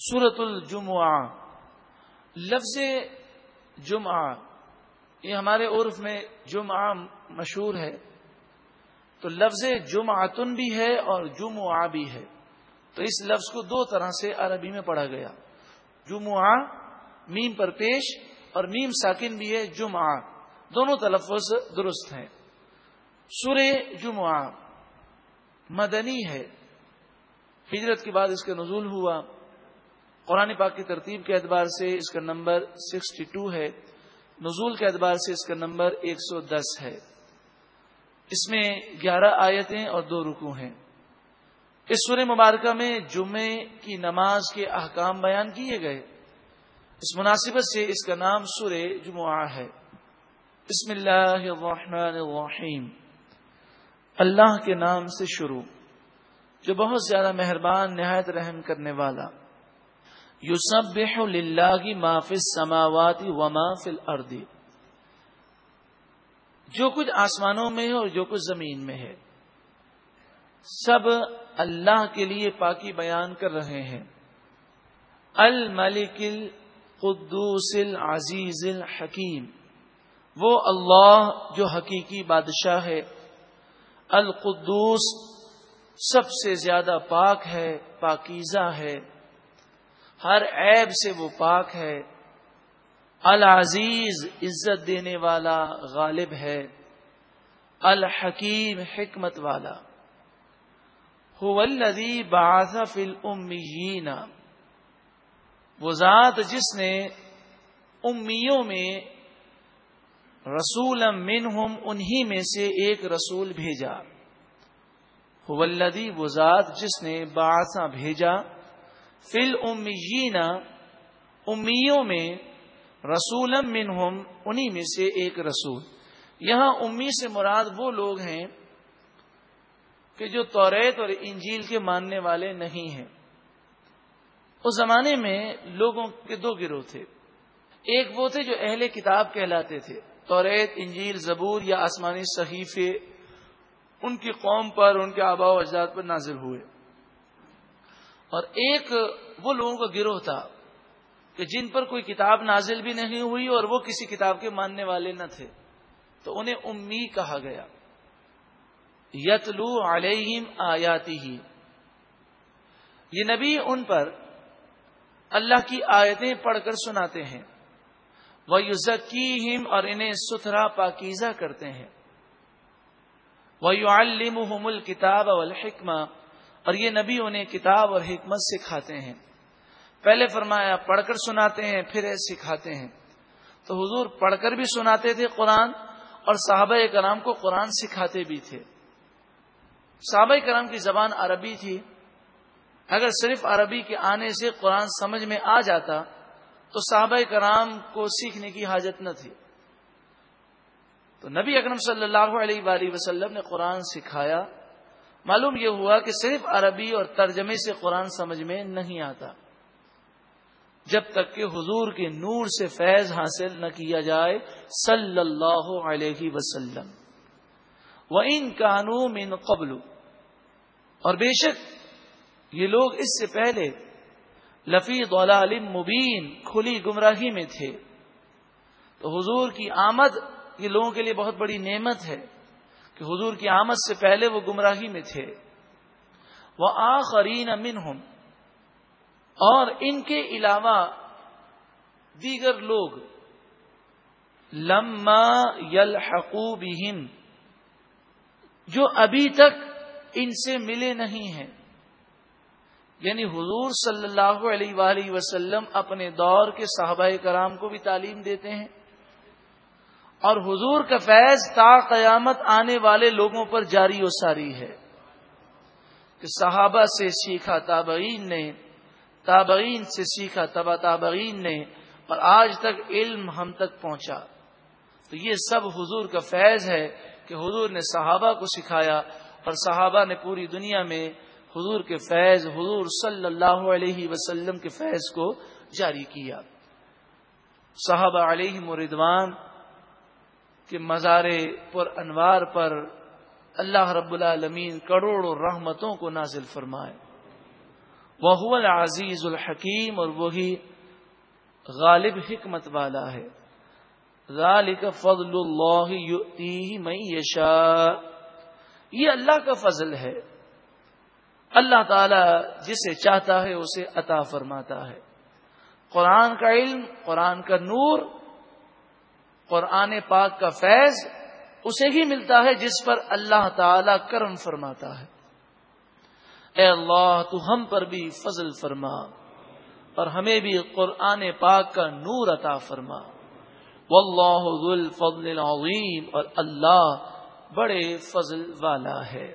سورت الجمعہ۔ لفظ جمعہ، یہ ہمارے عرف میں جمعہ مشہور ہے۔ تو لفظ جمعتن بھی ہے اور جمعہ بھی ہے۔ تو اس لفظ کو دو طرح سے عربی میں پڑھا گیا۔ جمعہ، میم پر پیش اور میم ساکن بھی ہے، جمعہ۔ دونوں تلفظ درست ہیں۔ سور جمعہ مدنی ہے۔ ہجرت کے بعد اس کا نزول ہوا۔ قرآن پاک کی ترتیب کے اعتبار سے اس کا نمبر سکسٹی ٹو ہے، نزول کے اعتبار سے اس کا نمبر ایک سو دس ہے۔ اس میں گیارہ آیتیں اور دو رکو ہیں۔ اس سورہ مبارکہ میں جمعے کی نماز کے احکام بیان کیے گئے۔ اس مناسبت سے اس کا نام سورہ جمعہ ہے۔ بسم اللہ الرحمن الرحیم۔ اللہ کے نام سے شروع، جو بہت زیادہ مہربان، نہایت رحم کرنے والا۔ یو سب کی معاف سماواتی و فل اردی جو کچھ آسمانوں میں ہے اور جو کچھ زمین میں ہے۔ سب اللہ کے لیے پاکی بیان کر رہے ہیں۔ الملک القدوس العزیز الحکیم۔ وہ اللہ جو حقیقی بادشاہ ہے۔ القدوس سب سے زیادہ پاک ہے، پاکیزہ ہے۔ ہر عیب سے وہ پاک ہے۔ العزیز عزت دینے والا غالب ہے۔ الحکیم حکمت والا۔ الذی بعث فی الامیین۔ وہ ذات جس نے امیوں میں رسول منہم انہی میں سے ایک رسول بھیجا۔ ولدی وہ ذات جس نے باسا بھیجا۔ فل امیین امیوں میں رسول منہم، انہی میں سے ایک رسول۔ یہاں امی سے مراد وہ لوگ ہیں کہ جو توریت اور انجیل کے ماننے والے نہیں ہیں۔ اس زمانے میں لوگوں کے دو گروہ تھے۔ ایک وہ تھے جو اہل کتاب کہلاتے تھے، توریت، انجیل، زبور یا آسمانی صحیفے۔ ان کی قوم پر، ان کے آبا و اجداد پر نازل ہوئے۔ اور ایک وہ لوگوں کا گروہ تھا کہ جن پر کوئی کتاب نازل بھی نہیں ہوئی اور وہ کسی کتاب کے ماننے والے نہ تھے۔ تو انہیں امی کہا گیا، یتلو علیہم آیاتی ہی یہ نبی ان پر اللہ کی آیتیں پڑھ کر سناتے ہیں۔ وہ یوزکیم اور انہیں ستھرا پاکیزہ کرتے ہیں۔ وہ یو الم الکتاب الحکمہ اور یہ نبی انہیں کتاب اور حکمت سکھاتے ہیں۔ پہلے فرمایا پڑھ کر سناتے ہیں، پھر سکھاتے ہیں۔ تو حضور پڑھ کر بھی سناتے تھے قرآن اور صحابہ کرام کو قرآن سکھاتے بھی تھے۔ صحابہ کرام کی زبان عربی تھی۔ اگر صرف عربی کے آنے سے قرآن سمجھ میں آ جاتا، تو صحابہ کرام کو سیکھنے کی حاجت نہ تھی۔ تو نبی اکرم صلی اللہ علیہ وآلہ وسلم نے قرآن سکھایا۔ معلوم یہ ہوا کہ صرف عربی اور ترجمے سے قرآن سمجھ میں نہیں آتا۔ جب تک کہ حضور کے نور سے فیض حاصل نہ کیا جائے، صلی اللہ علیہ وسلم۔ وہ ان قانون ان قبل۔ اور بے شک یہ لوگ اس سے پہلے لفی ضلال مبین، کھلی گمراہی میں تھے۔ تو حضور کی آمد یہ لوگوں کے لیے بہت بڑی نعمت ہے۔ کہ حضور کی آمد سے پہلے وہ گمراہی میں تھے۔ وہ آخرین امن اور ان کے علاوہ دیگر لوگ، لما یل جو ابھی تک ان سے ملے نہیں ہیں۔ یعنی حضور صلی اللہ علیہ وآلہ وسلم اپنے دور کے صحابہ کرام کو بھی تعلیم دیتے ہیں۔ اور حضور کا فیض تا قیامت آنے والے لوگوں پر جاری و ساری ہے کہ صحابہ سے سیکھا تابعین نے، تابعین سے سیکھا تبا تابعین نے، اور آج تک علم ہم تک پہنچا۔ تو یہ سب حضور کا فیض ہے کہ حضور نے صحابہ کو سکھایا اور صحابہ نے پوری دنیا میں حضور کے فیض، حضور صلی اللہ علیہ وسلم کے فیض کو جاری کیا۔ صحابہ علیہ مردوان کے مزار پر انوار پر اللہ رب العالمین کروڑوں رحمتوں کو نازل فرمائے۔ وہ العزیز الحکیم اور وہی غالب حکمت والا ہے۔ ذالک فضل اللہ من یشاء۔ یہ اللہ کا فضل ہے۔ اللہ تعالی جسے چاہتا ہے اسے عطا فرماتا ہے۔ قرآن کا علم، قرآن کا نور قرآن پاک کا فیض اسے ہی ملتا ہے جس پر اللہ تعالی کرم فرماتا ہے۔ اے اللہ، تو ہم پر بھی فضل فرما اور ہمیں بھی قرآن پاک کا نور عطا فرما۔ واللہ ذو الفضل العظیم اور اللہ بڑے فضل والا ہے۔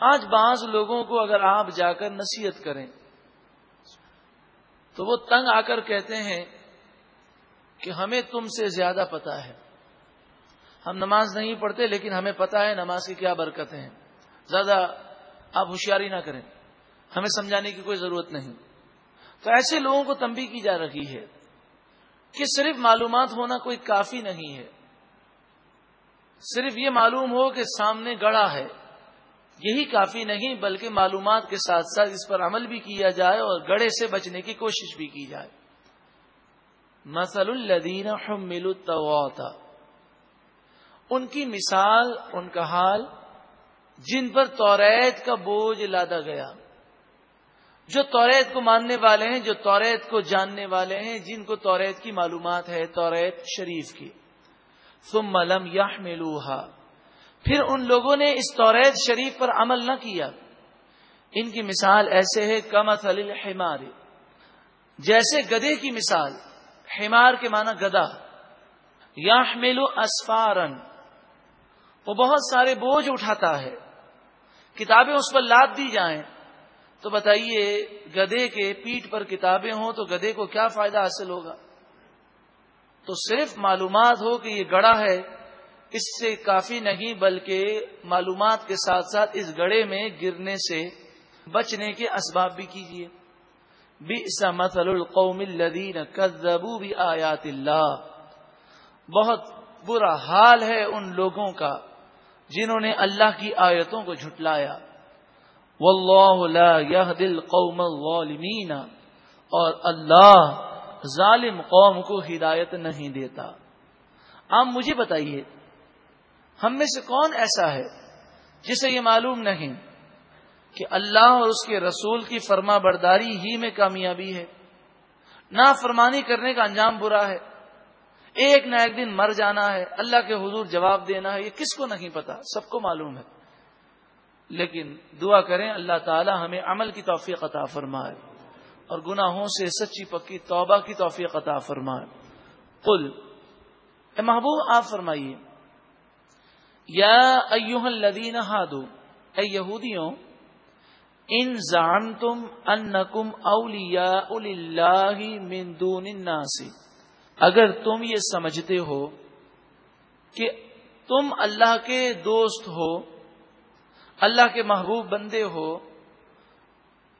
آج بعض لوگوں کو اگر آپ جا کر نصیحت کریں تو وہ تنگ آ کر کہتے ہیں کہ ہمیں تم سے زیادہ پتا ہے۔ ہم نماز نہیں پڑھتے لیکن ہمیں پتا ہے نماز کی کیا برکتیں ہیں۔ زیادہ آپ ہوشیاری نہ کریں۔ ہمیں سمجھانے کی کوئی ضرورت نہیں۔ تو ایسے لوگوں کو تنبی کی جا رہی ہے کہ صرف معلومات ہونا کوئی کافی نہیں ہے۔ صرف یہ معلوم ہو کہ سامنے گڑا ہے۔ یہی کافی نہیں بلکہ معلومات کے ساتھ ساتھ اس پر عمل بھی کیا جائے اور گڑے سے بچنے کی کوشش بھی کی جائے۔ مسل الدین حمل تھا ان کی مثال، ان کا حال جن پر توریت کا بوجھ لادا گیا۔ جو توریت کو ماننے والے ہیں، جو توریت کو جاننے والے ہیں، جن کو توریت کی معلومات ہے، توریت شریف کی۔ ثم لم يحملوها پھر ان لوگوں نے اس توریت شریف پر عمل نہ کیا۔ ان کی مثال ایسے ہے کمت الحمار۔ جیسے گدے کی مثال۔ حمار کے معنی گدا یا اسفارن، وہ بہت سارے بوجھ اٹھاتا ہے، کتابیں اس پر لاد دی جائیں۔ تو بتائیے، گدے کے پیٹ پر کتابیں ہوں تو گدے کو کیا فائدہ حاصل ہوگا؟ تو صرف معلومات ہو کہ یہ گڑا ہے، اس سے کافی نہیں بلکہ معلومات کے ساتھ ساتھ اس گڑے میں گرنے سے بچنے کے اسباب بھی کیجیے مسل القوم الدین کزبو بھی آیات اللہ۔ بہت برا حال ہے ان لوگوں کا جنہوں نے اللہ کی آیتوں کو جھٹلایا۔ واللہ لا يهدي القوم الظالمین۔ اور اللہ ظالم قوم کو ہدایت نہیں دیتا۔ آپ مجھے بتائیے، ہم میں سے کون ایسا ہے جسے یہ معلوم نہیں؟ کہ اللہ اور اس کے رسول کی فرما برداری ہی میں کامیابی ہے۔ نہ فرمانی کرنے کا انجام برا ہے۔ ایک نہ ایک دن مر جانا ہے۔ اللہ کے حضور جواب دینا ہے۔ یہ کس کو نہیں پتا؟ سب کو معلوم ہے۔ لیکن دعا کریں اللہ تعالی ہمیں عمل کی توفیق عطا فرمائے اور گناہوں سے سچی پکی توبہ کی توفیق عطا فرمائے۔ قل، اے محبوب، آپ فرمائیے، یا ایوہ الذین ہادو اے یہودیوں ان زعنتم انکم اولیاء للہ من دون الناس. اگر تم یہ سمجھتے ہو کہ تم اللہ کے دوست ہو، اللہ کے محبوب بندے ہو،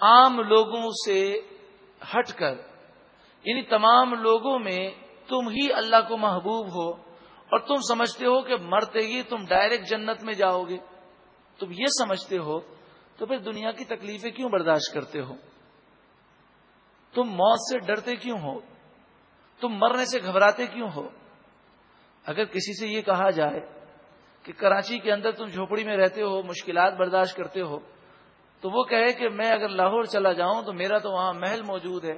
عام لوگوں سے ہٹ کر یعنی تمام لوگوں میں تم ہی اللہ کو محبوب ہو اور تم سمجھتے ہو کہ مرتے ہی تم ڈائریکٹ جنت میں جاؤ گے، تم یہ سمجھتے ہو تو پھر دنیا کی تکلیفیں کیوں برداشت کرتے ہو؟ تم موت سے ڈرتے کیوں ہو؟ تم مرنے سے گھبراتے کیوں ہو؟ اگر کسی سے یہ کہا جائے کہ کراچی کے اندر تم جھوپڑی میں رہتے ہو، مشکلات برداشت کرتے ہو، تو وہ کہے کہ میں اگر لاہور چلا جاؤں تو میرا تو وہاں محل موجود ہے۔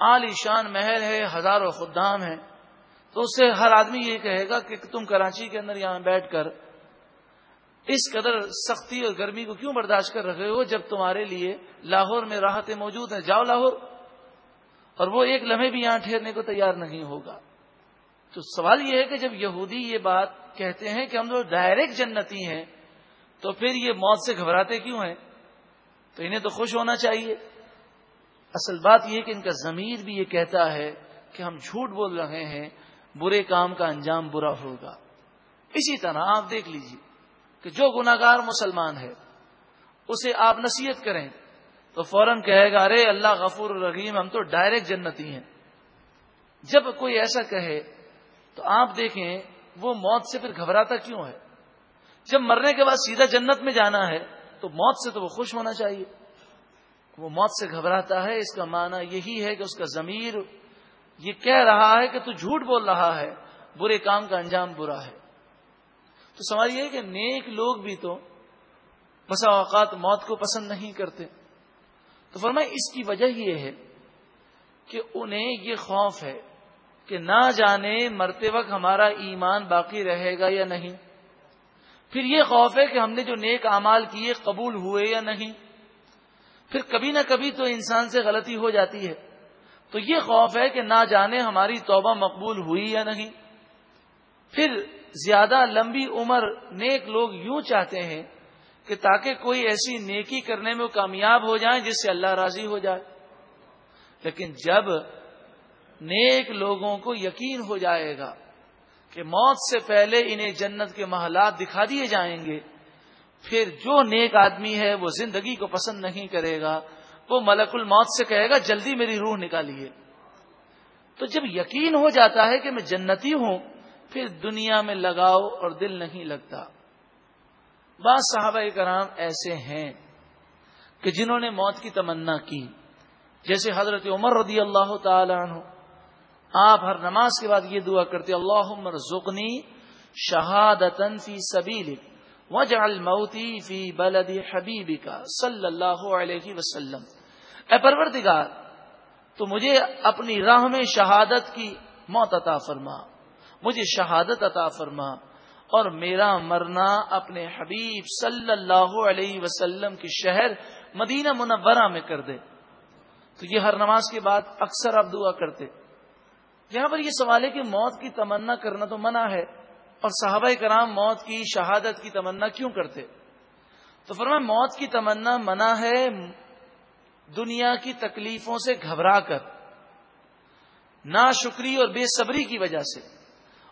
عالی شان محل ہے، ہزاروں خدام ہیں۔ تو اس سے ہر آدمی یہ کہے گا کہ تم کراچی کے اندر یہاں بیٹھ کر اس قدر سختی اور گرمی کو کیوں برداشت کر رہے ہو جب تمہارے لیے لاہور میں راحتیں موجود ہیں؟ جاؤ لاہور۔ اور وہ ایک لمحے بھی یہاں ٹھہرنے کو تیار نہیں ہوگا۔ تو سوال یہ ہے کہ جب یہودی یہ بات کہتے ہیں کہ ہم لوگ ڈائریکٹ جنتی ہیں، تو پھر یہ موت سے گھبراتے کیوں ہیں؟ تو انہیں تو خوش ہونا چاہیے۔ اصل بات یہ کہ ان کا ضمیر بھی یہ کہتا ہے کہ ہم جھوٹ بول رہے ہیں، برے کام کا انجام برا ہوگا۔ اسی طرح آپ دیکھ لیجیے کہ جو گناگار مسلمان ہے، اسے آپ نصیحت کریں۔ تو فوراً کہے گا، ارے اللہ غفور الرحیم، ہم تو ڈائریکٹ جنتی ہیں۔ جب کوئی ایسا کہے، تو آپ دیکھیں، وہ موت سے پھر گھبراتا کیوں ہے؟ جب مرنے کے بعد سیدھا جنت میں جانا ہے، تو موت سے تو وہ خوش ہونا چاہیے۔ وہ موت سے گھبراتا ہے، اس کا معنی یہی ہے کہ اس کا ضمیر یہ کہہ رہا ہے کہ تو جھوٹ بول رہا ہے، برے کام کا انجام برا ہے۔ تو سوال یہ ہے کہ نیک لوگ بھی تو بسا اوقات موت کو پسند نہیں کرتے۔ تو فرمائے اس کی وجہ یہ ہے کہ انہیں یہ خوف ہے کہ نہ جانے مرتے وقت ہمارا ایمان باقی رہے گا یا نہیں۔ پھر یہ خوف ہے کہ ہم نے جو نیک اعمال کیے قبول ہوئے یا نہیں۔ پھر کبھی نہ کبھی تو انسان سے غلطی ہو جاتی ہے۔ تو یہ خوف ہے کہ نہ جانے ہماری توبہ مقبول ہوئی یا نہیں۔ پھر زیادہ لمبی عمر نیک لوگ یوں چاہتے ہیں کہ تاکہ کوئی ایسی نیکی کرنے میں کامیاب ہو جائیں جس سے اللہ راضی ہو جائے۔ لیکن جب نیک لوگوں کو یقین ہو جائے گا کہ موت سے پہلے انہیں جنت کے محلات دکھا دیے جائیں گے، پھر جو نیک آدمی ہے وہ زندگی کو پسند نہیں کرے گا، وہ ملک الموت سے کہے گا، جلدی میری روح نکالیے۔ تو جب یقین ہو جاتا ہے کہ میں جنتی ہوں پھر دنیا میں لگاؤ اور دل نہیں لگتا۔ بعض صحابہ کرام ایسے ہیں کہ جنہوں نے موت کی تمنا کی۔ جیسے حضرت عمر رضی اللہ تعالی عنہ، آپ ہر نماز کے بعد یہ دعا کرتے اللہ عمر زکنی شہادت فی سبیل وجعل موتی فی بلد حبیبی کا صلی اللہ علیہ وسلم۔ اے پروردگار، تو مجھے اپنی راہ میں شہادت کی موت عطا فرما۔ مجھے شہادت عطا فرما اور میرا مرنا اپنے حبیب صلی اللہ علیہ وسلم کے شہر مدینہ منورہ میں کر دے۔ تو یہ ہر نماز کے بعد اکثر آپ دعا کرتے۔ یہاں پر یہ سوال ہے کہ موت کی تمنا کرنا تو منع ہے اور صحابہ کرام موت کی شہادت کی تمنا کیوں کرتے؟ تو فرما موت کی تمنا منع ہے دنیا کی تکلیفوں سے گھبرا کر نا شکری اور بے صبری کی وجہ سے۔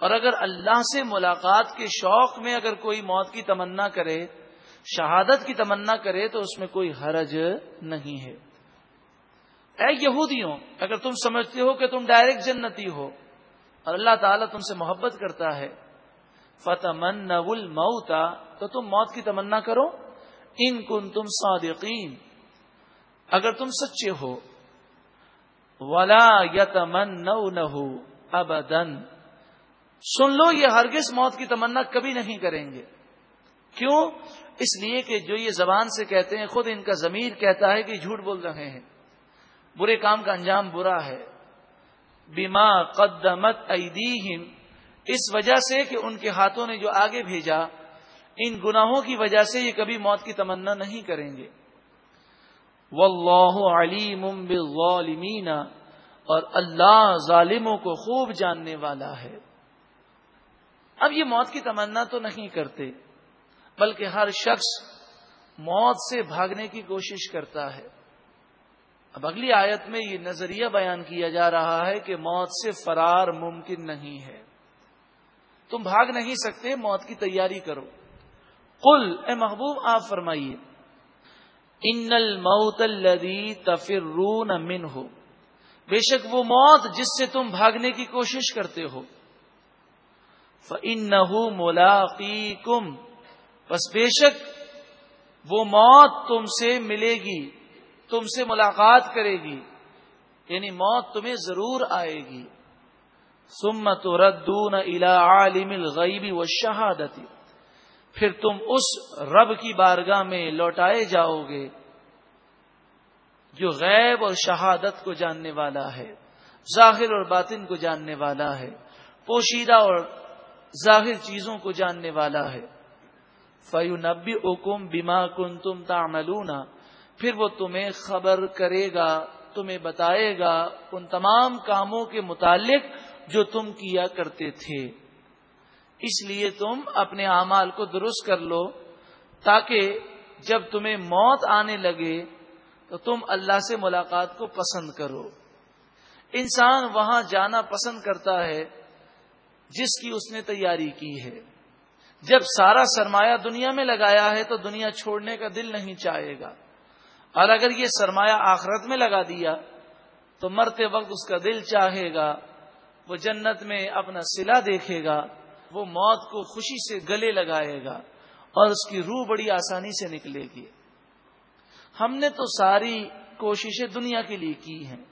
اور اگر اللہ سے ملاقات کے شوق میں اگر کوئی موت کی تمنا کرے، شہادت کی تمنا کرے، تو اس میں کوئی حرج نہیں ہے۔ اے یہودیوں، اگر تم سمجھتے ہو کہ تم ڈائریکٹ جنتی ہو اور اللہ تعالیٰ تم سے محبت کرتا ہے فتح من نول تو تم موت کی تمنا کرو۔ ان کن تم صادقین اگر تم سچے ہو، ولا یتمن نو ابدن سن لو، یہ ہرگز موت کی تمنا کبھی نہیں کریں گے۔ کیوں؟ اس لیے کہ جو یہ زبان سے کہتے ہیں، خود ان کا ضمیر کہتا ہے کہ جھوٹ بول رہے ہیں۔ برے کام کا انجام برا ہے۔ بیما قدمت ایدیہم، اس وجہ سے کہ ان کے ہاتھوں نے جو آگے بھیجا، ان گناہوں کی وجہ سے یہ کبھی موت کی تمنا نہیں کریں گے۔ واللہ علیم بالظالمین، اور اللہ ظالموں کو خوب جاننے والا ہے۔ اب یہ موت کی تمنا تو نہیں کرتے، بلکہ ہر شخص موت سے بھاگنے کی کوشش کرتا ہے۔ اب اگلی آیت میں یہ نظریہ بیان کیا جا رہا ہے کہ موت سے فرار ممکن نہیں ہے۔ تم بھاگ نہیں سکتے، موت کی تیاری کرو۔ قل، اے محبوب، آپ فرمائیے، ان الموت الذي تفرون منه بے شک وہ موت جس سے تم بھاگنے کی کوشش کرتے ہو۔ فَإِنَّهُ مُلَاقِيكُمْ بس بے شک وہ موت تم سے ملے گی، تم سے ملاقات کرے گی یعنی موت تمہیں ضرور آئے گی۔ سمت ردون الا عالم الغیبی و شہادتی پھر تم اس رب کی بارگاہ میں لوٹائے جاؤ گے جو غیب اور شہادت کو جاننے والا ہے، ظاہر اور باطن کو جاننے والا ہے، پوشیدہ اور ظاہر چیزوں کو جاننے والا ہے۔ فیو نبی حکم بیما کن تم تاملونا پھر وہ تمہیں خبر کرے گا، تمہیں بتائے گا ان تمام کاموں کے متعلق جو تم کیا کرتے تھے۔ اس لیے تم اپنے اعمال کو درست کر لو، تاکہ جب تمہیں موت آنے لگے تو تم اللہ سے ملاقات کو پسند کرو۔ انسان وہاں جانا پسند کرتا ہے جس کی اس نے تیاری کی ہے۔ جب سارا سرمایہ دنیا میں لگایا ہے تو دنیا چھوڑنے کا دل نہیں چاہے گا۔ اور اگر یہ سرمایہ آخرت میں لگا دیا تو مرتے وقت اس کا دل چاہے گا، وہ جنت میں اپنا سلا دیکھے گا، وہ موت کو خوشی سے گلے لگائے گا اور اس کی روح بڑی آسانی سے نکلے گی۔ ہم نے تو ساری کوششیں دنیا کے لیے کی ہیں۔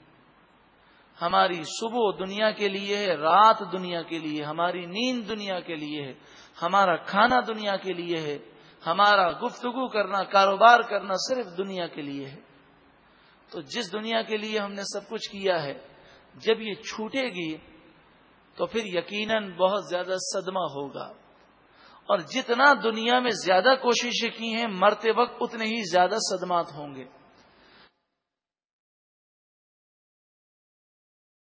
ہماری صبح دنیا کے لیے ہے، رات دنیا کے لیے ہماری نیند دنیا کے لیے ہے، ہمارا کھانا دنیا کے لیے ہے، ہمارا گفتگو کرنا، کاروبار کرنا صرف دنیا کے لیے ہے۔ تو جس دنیا کے لیے ہم نے سب کچھ کیا ہے، جب یہ چھوٹے گی تو پھر یقیناً بہت زیادہ صدمہ ہوگا۔ اور جتنا دنیا میں زیادہ کوششیں کی ہیں، مرتے وقت اتنے ہی زیادہ صدمات ہوں گے۔